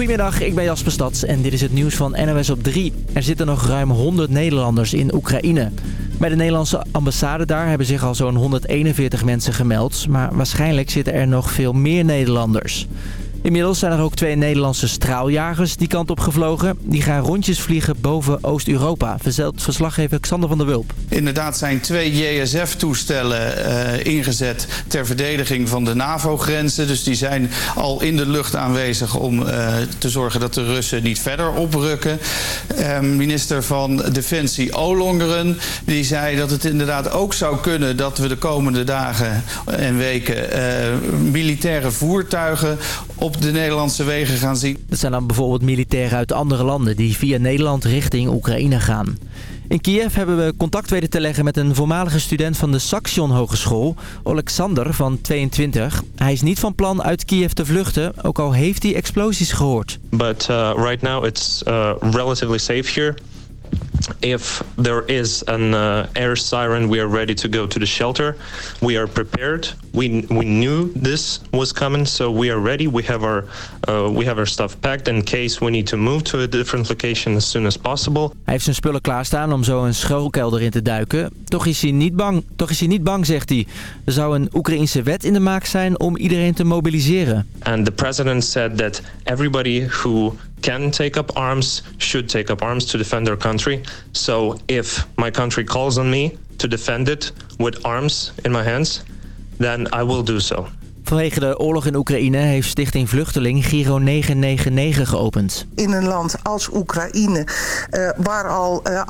Goedemiddag, ik ben Jasper Stads en dit is het nieuws van NOS op 3. Er zitten nog ruim 100 Nederlanders in Oekraïne. Bij de Nederlandse ambassade daar hebben zich al zo'n 141 mensen gemeld. Maar waarschijnlijk zitten er nog veel meer Nederlanders. Inmiddels zijn er ook twee Nederlandse straaljagers die kant op gevlogen. Die gaan rondjes vliegen boven Oost-Europa, verzelt verslaggever Xander van der Wulp. Inderdaad zijn twee JSF-toestellen uh, ingezet ter verdediging van de NAVO-grenzen. Dus die zijn al in de lucht aanwezig om uh, te zorgen dat de Russen niet verder oprukken. Uh, minister van Defensie Olongeren die zei dat het inderdaad ook zou kunnen dat we de komende dagen en weken militaire voertuigen op de Nederlandse wegen gaan zien. Dat zijn dan bijvoorbeeld militairen uit andere landen die via Nederland richting Oekraïne gaan. In Kiev hebben we contact weten te leggen met een voormalige student van de Saxion Hogeschool, Alexander van 22. Hij is niet van plan uit Kiev te vluchten, ook al heeft hij explosies gehoord. But uh, right now it's uh, relatively safe here. If there is an uh, air siren, we are ready to go to the shelter. We are prepared. We we knew this was coming, so we are ready. We have our uh, we have our stuff packed in case we need to move to a different location as soon as possible. Hij heeft zijn spullen klaarstaan om zo een schuilkelder in te duiken. Toch is hij niet bang. Toch is hij niet bang, zegt hij. Er zou een Oekraïnse wet in de maak zijn om iedereen te mobiliseren. And the president said that everybody who can take up arms should take up arms to defend their country. So if my country calls on me to defend it with arms in my hands, then I will do so. Vanwege de oorlog in Oekraïne heeft Stichting Vluchteling Giro 999 geopend. In een land als Oekraïne, uh, waar al uh,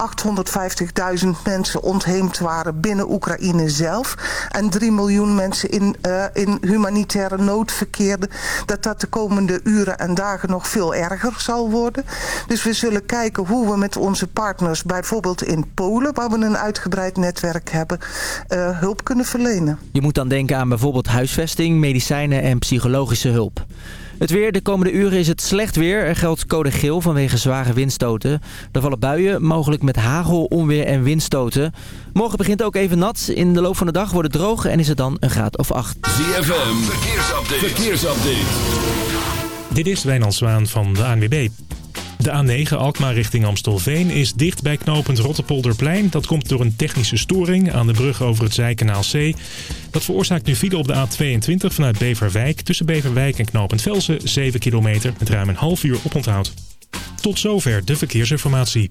850.000 mensen ontheemd waren binnen Oekraïne zelf... en 3 miljoen mensen in, uh, in humanitaire nood verkeerden... dat dat de komende uren en dagen nog veel erger zal worden. Dus we zullen kijken hoe we met onze partners, bijvoorbeeld in Polen... waar we een uitgebreid netwerk hebben, hulp kunnen verlenen. Je moet dan denken aan bijvoorbeeld huisvesting medicijnen en psychologische hulp. Het weer, de komende uren is het slecht weer. Er geldt code geel vanwege zware windstoten. Er vallen buien, mogelijk met hagel, onweer en windstoten. Morgen begint ook even nat. In de loop van de dag wordt het droog en is het dan een graad of 8. ZFM, verkeersupdate. verkeersupdate. Dit is Wijnand Zwaan van de ANWB. De A9 Alkmaar richting Amstelveen is dicht bij knooppunt Rotterpolderplein. Dat komt door een technische storing aan de brug over het Zijkanaal C. Dat veroorzaakt nu file op de A22 vanuit Beverwijk. Tussen Beverwijk en knooppunt Velsen 7 kilometer met ruim een half uur oponthoud. Tot zover de verkeersinformatie.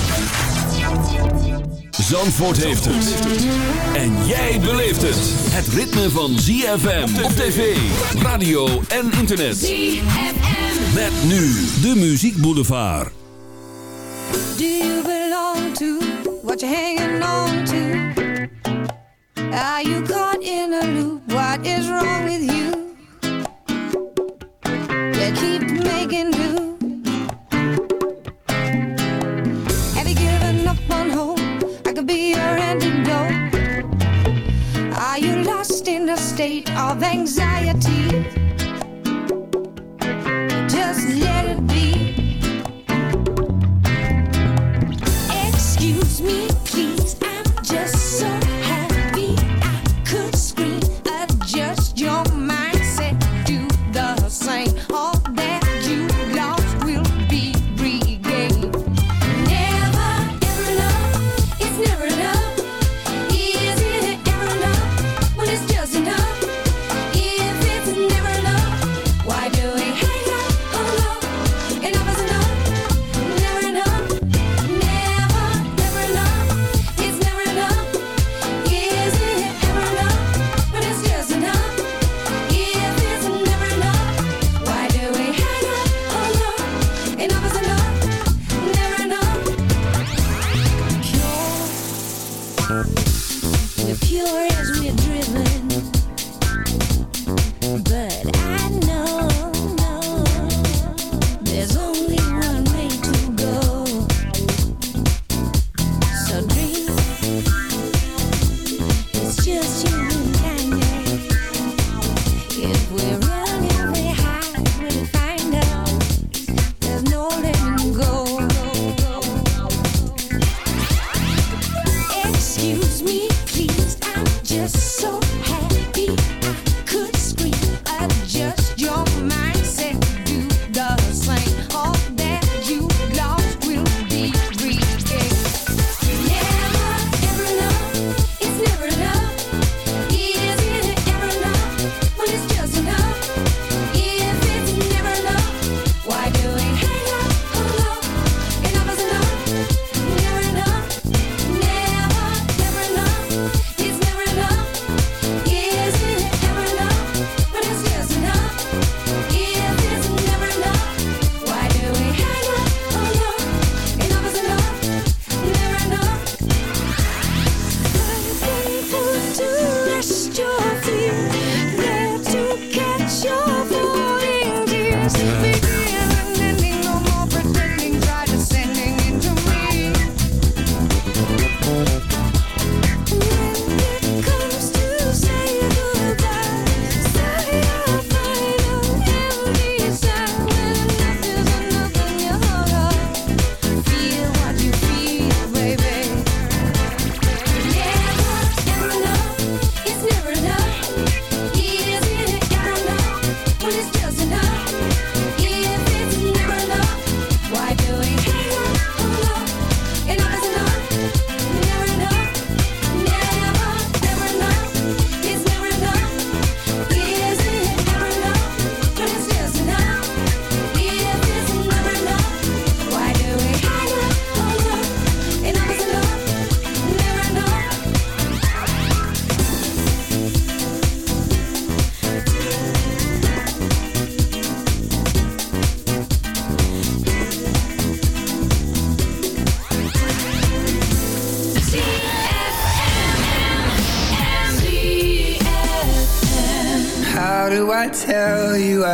Zandvoort heeft het. En jij beleeft het. Het ritme van ZFM op tv, radio en internet. ZFM. Met nu de Muziek Boulevard. Do you belong to what you're hanging on to? Are you caught in a loop? What is wrong with you? You keep making do. Of anxiety?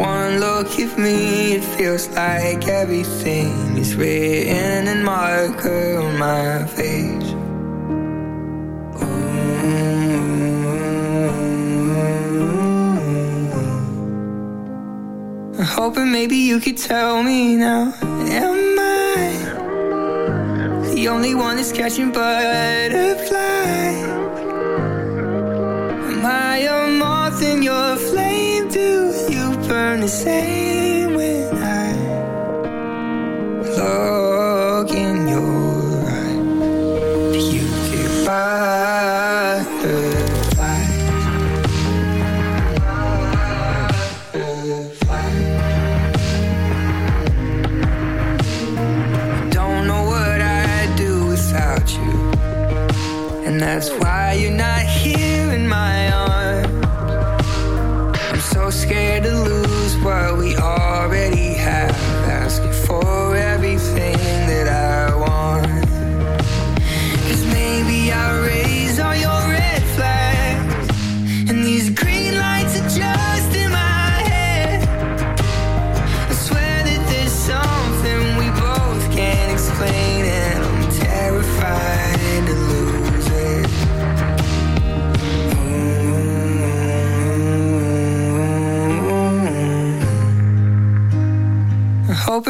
One look at me, it feels like everything is written in marker on my face. I'm hoping maybe you could tell me now. Am I the only one that's catching butterflies? Am I a moth in your the same when I. Look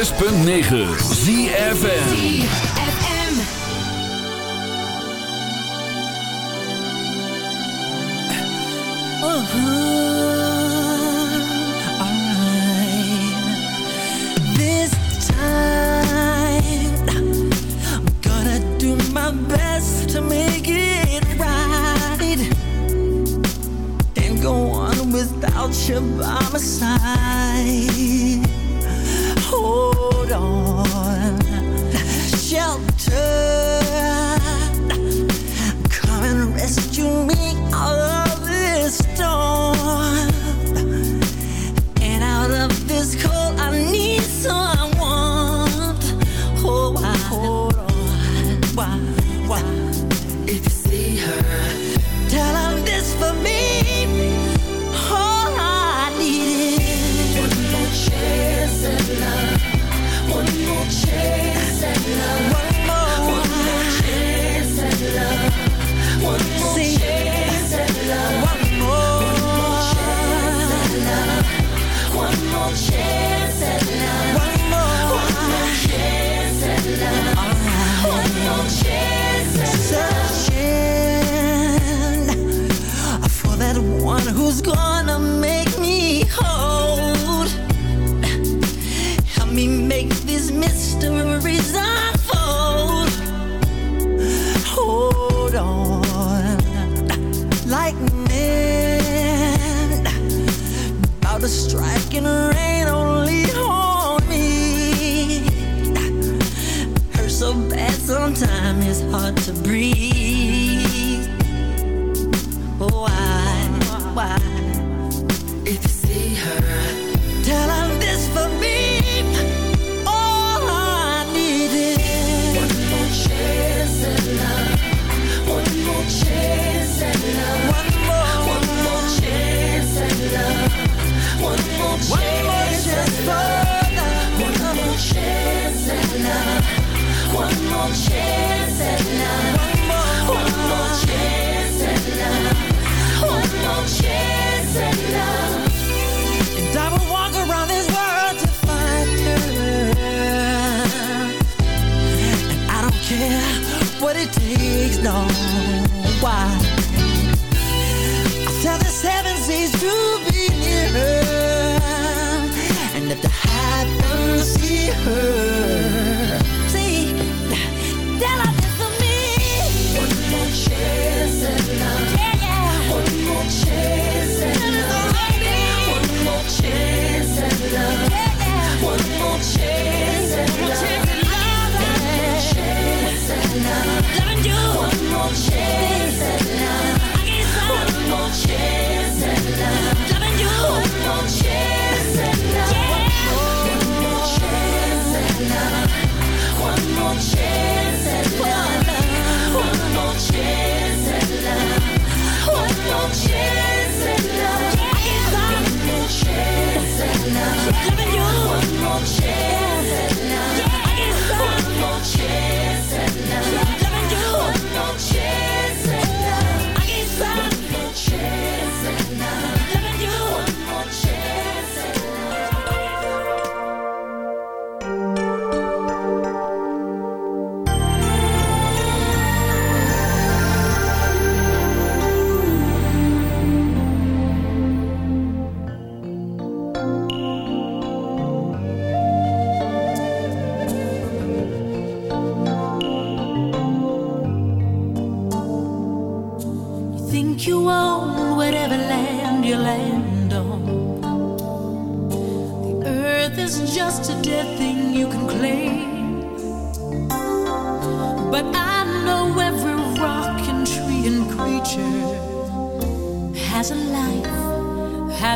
106.9 ZFN know why. I tell the seven seas to be near her, and if the high see her.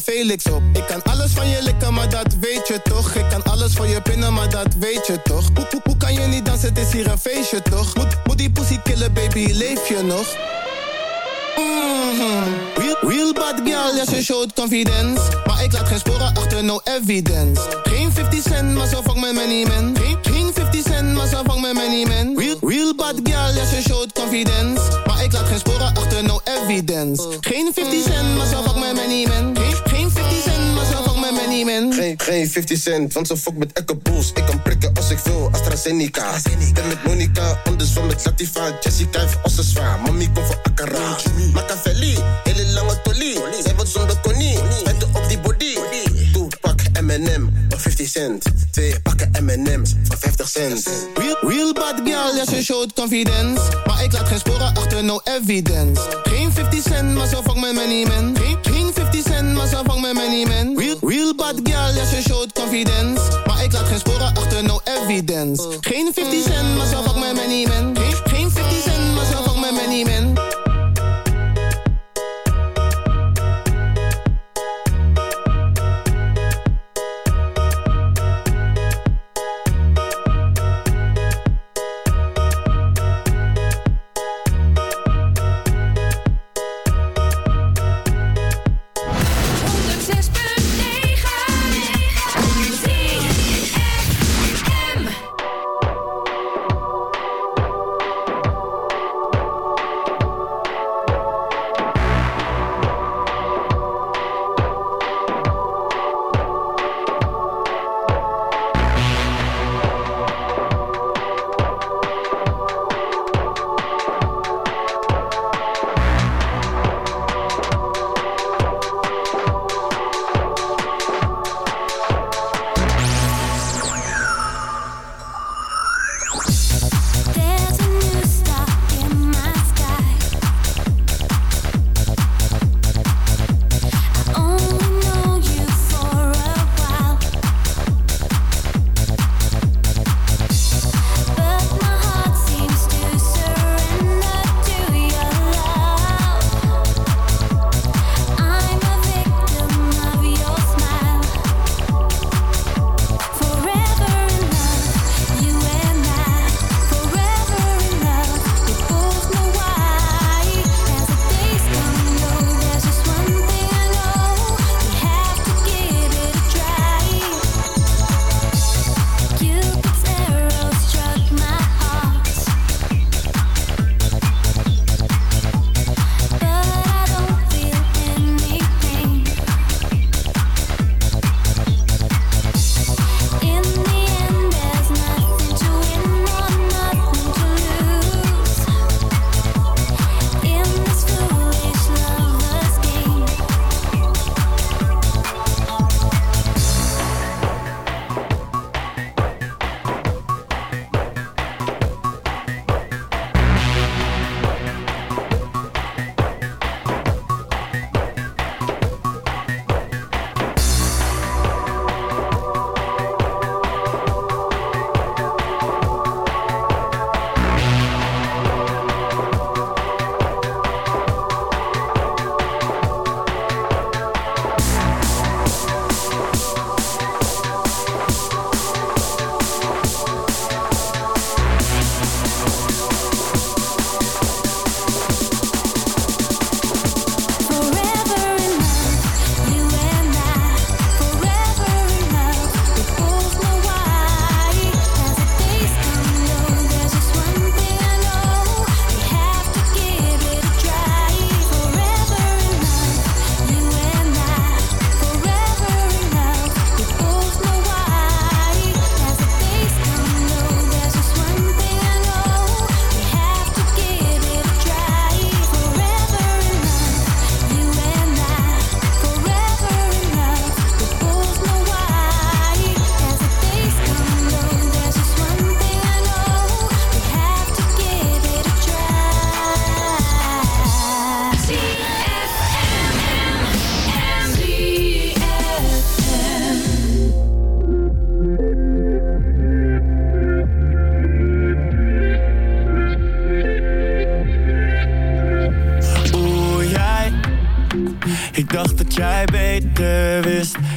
Felix op. Ik kan alles van je likken, maar dat weet je toch? Ik kan alles van je pinnen, maar dat weet je toch? Hoe, hoe, hoe kan je niet dansen, het is hier een feestje toch? Moet, moet die pussy killen, baby, leef je nog? Mhm. Real, bad girl, yes, je showt confidence. Maar ik laat geen sporen achter, no evidence. Geen 50 cent, maar zo fuck met many men sprong met many. Real, real bad girl, ja, ze showt confidence. Maar ik laat geen sporen achter, no evidence. Oh. Geen 50 cent, maar ze fuck met many men. Geen, 50 cent, maar ze fuck met many men. Geen, geen 50 cent, want ze fuck met Echo Ik kan prikken als ik wil, AstraZeneca. AstraZeneca. En met Monica, anders van met Latifa. Jessica heeft als ze zwaar. Mami komt voor Akara. Machiavelli 50 cent. Twee pakken M&M's van 50 cent. Real, real bad girl, ja ze showt confidence. Maar ik laat geen sporen achter, no evidence. Geen 50 cent, maar zo fuck met many men. Geen, geen 50 cent, maar zo fuck met many men. Real, real bad girl, ja ze showt confidence. Maar ik laat geen sporen achter, no evidence. Geen 50 cent, maar zo fuck met many men. Geen, geen 50 cent, maar zo fuck met many men.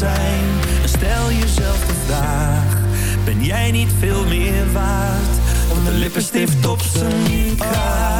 zijn? Stel jezelf de vraag, ben jij niet veel meer waard? Dan de lippenstift op zijn kraag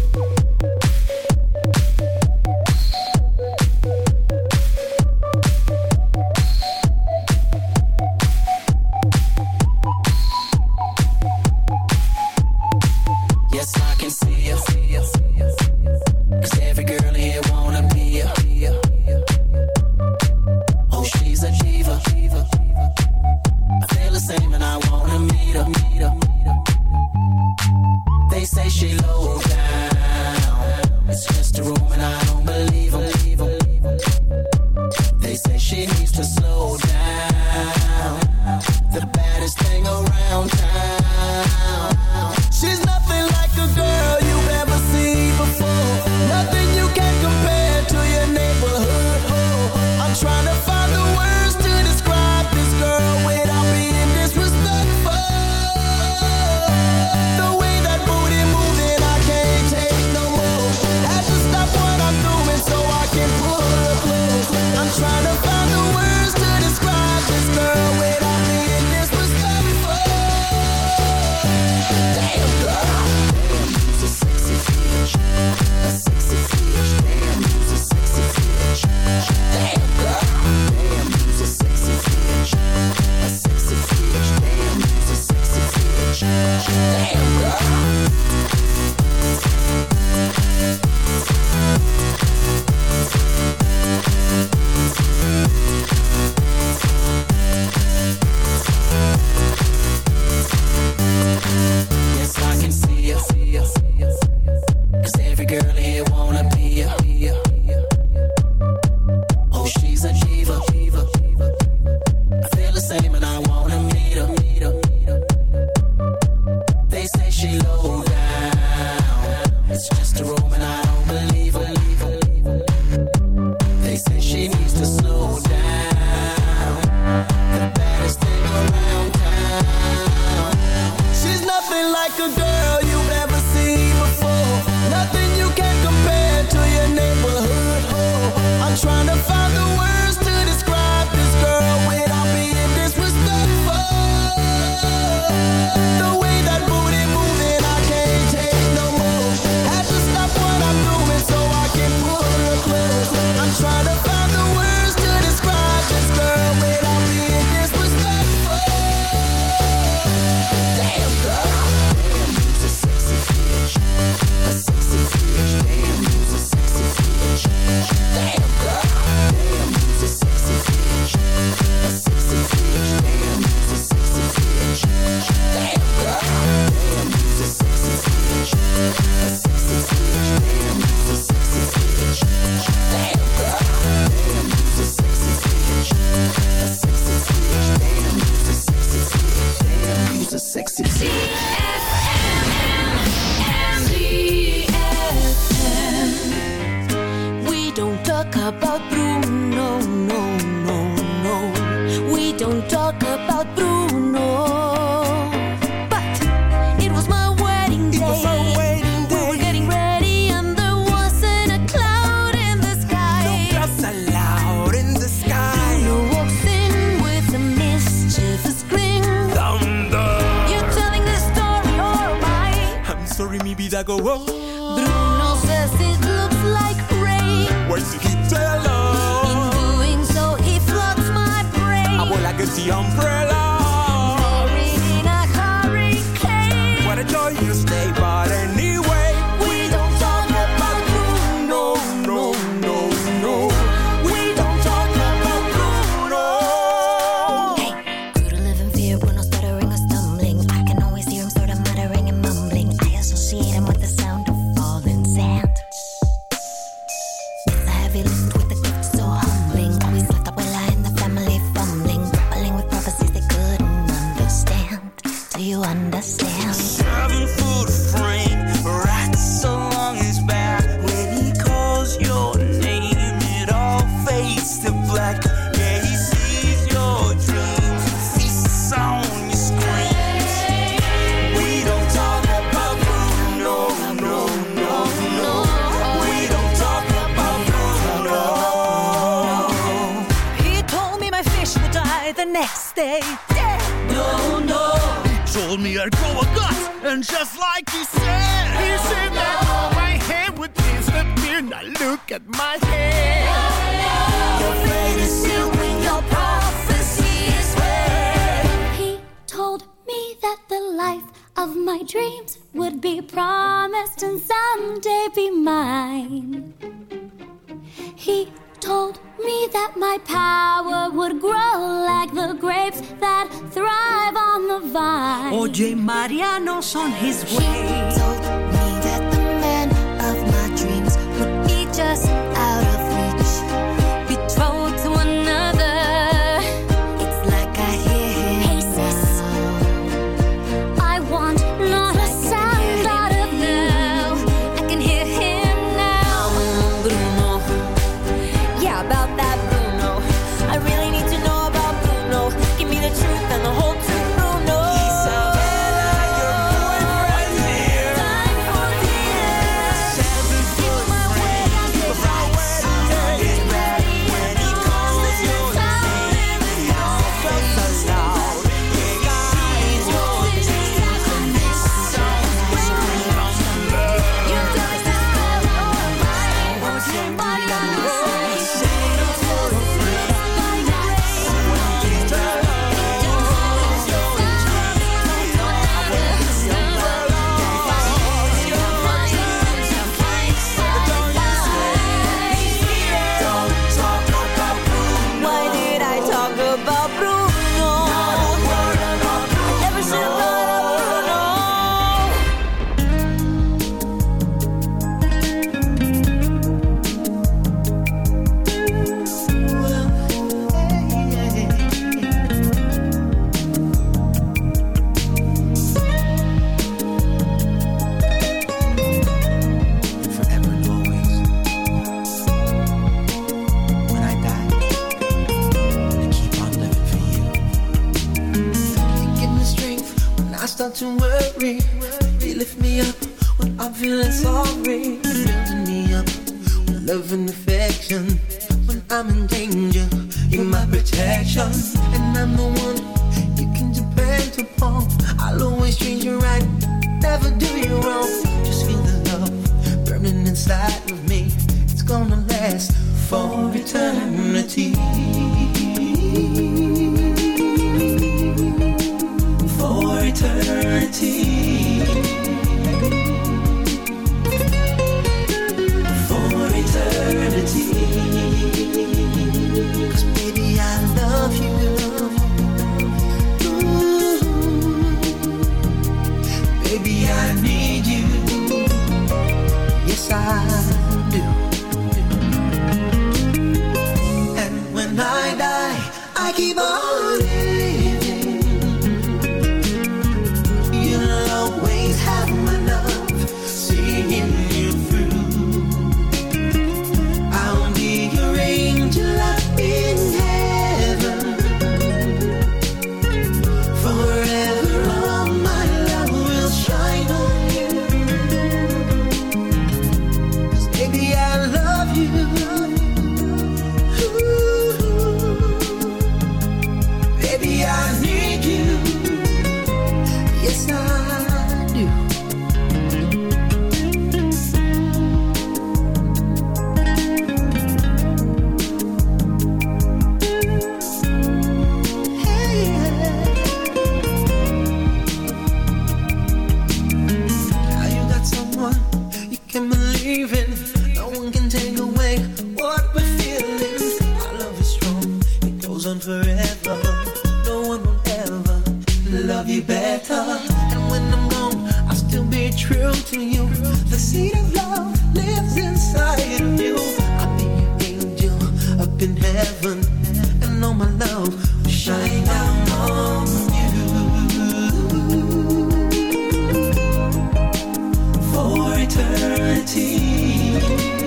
eternity.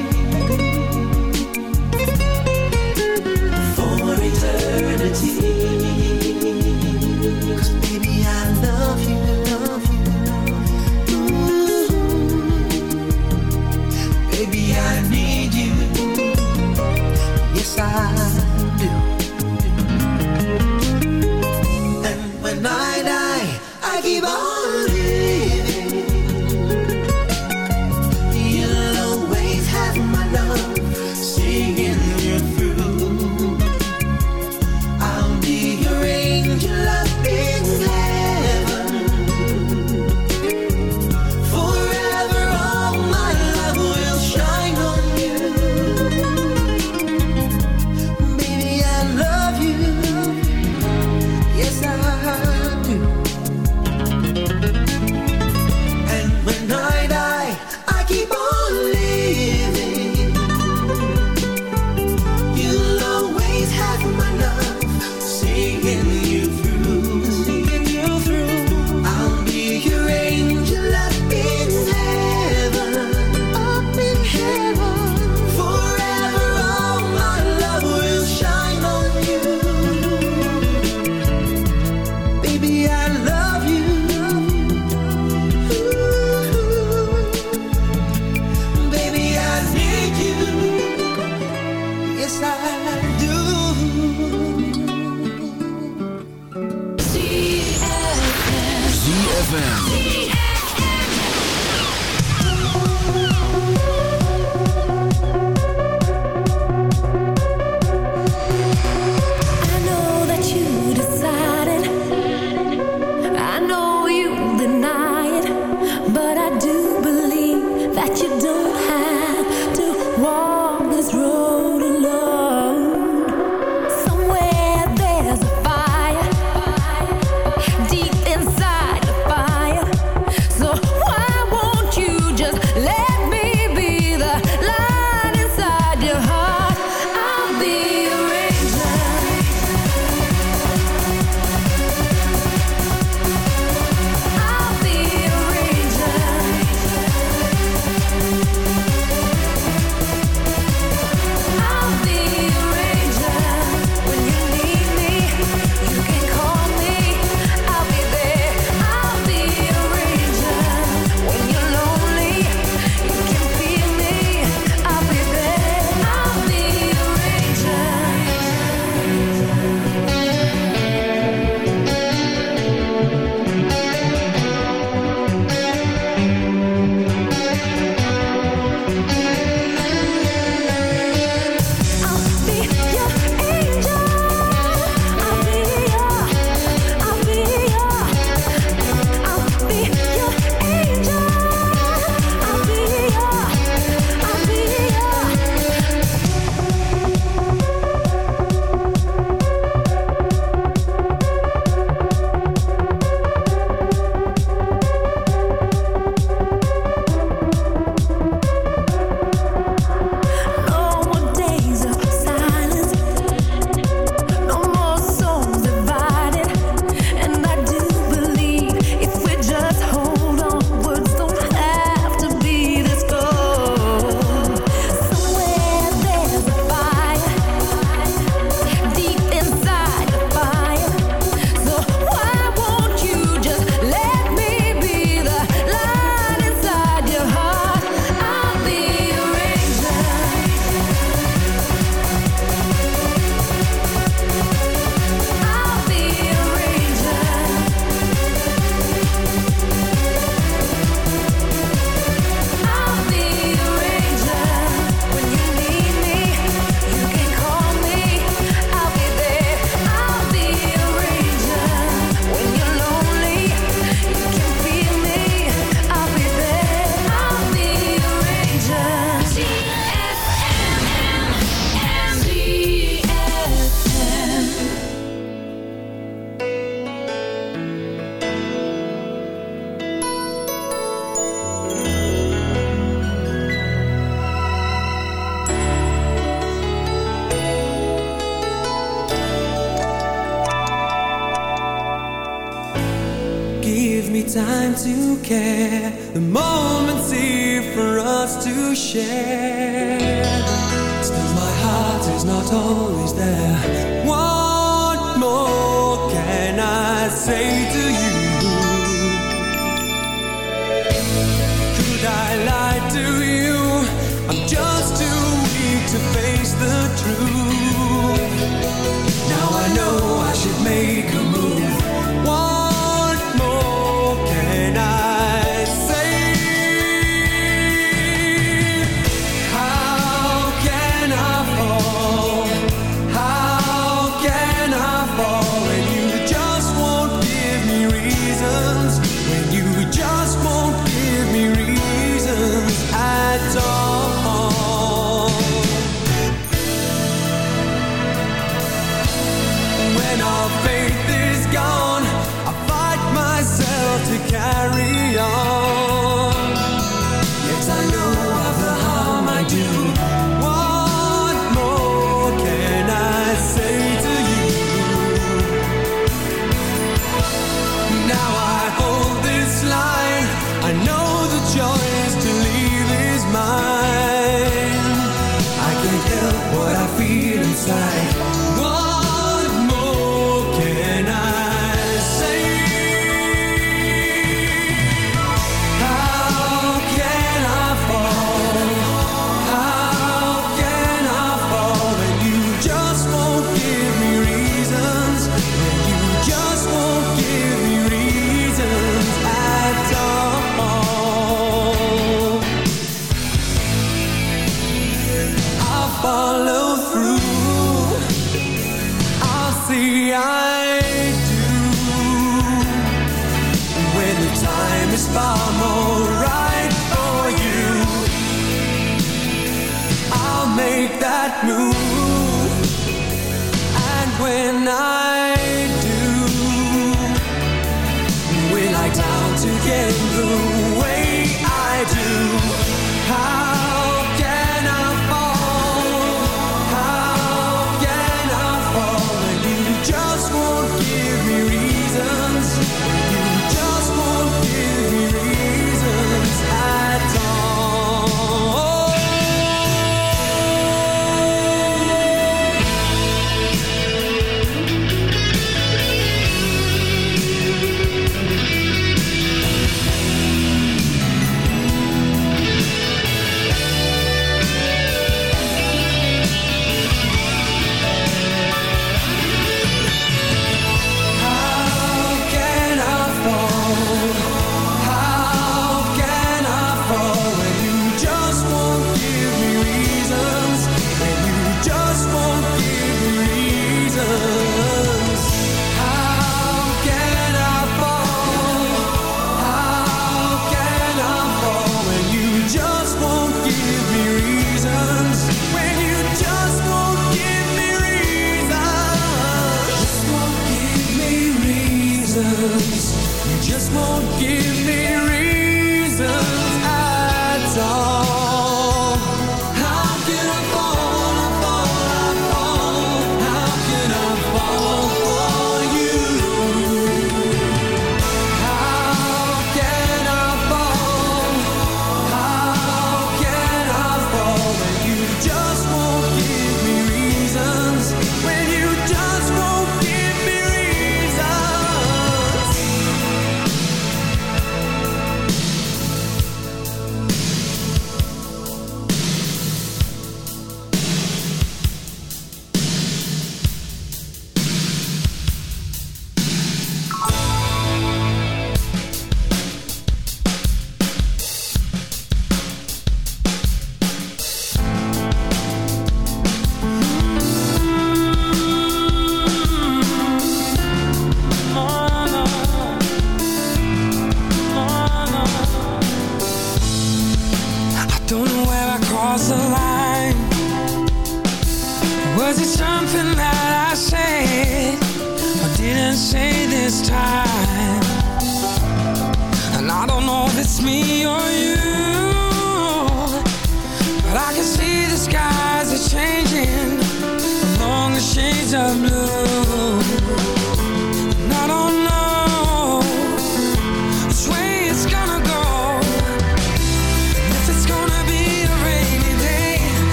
tonight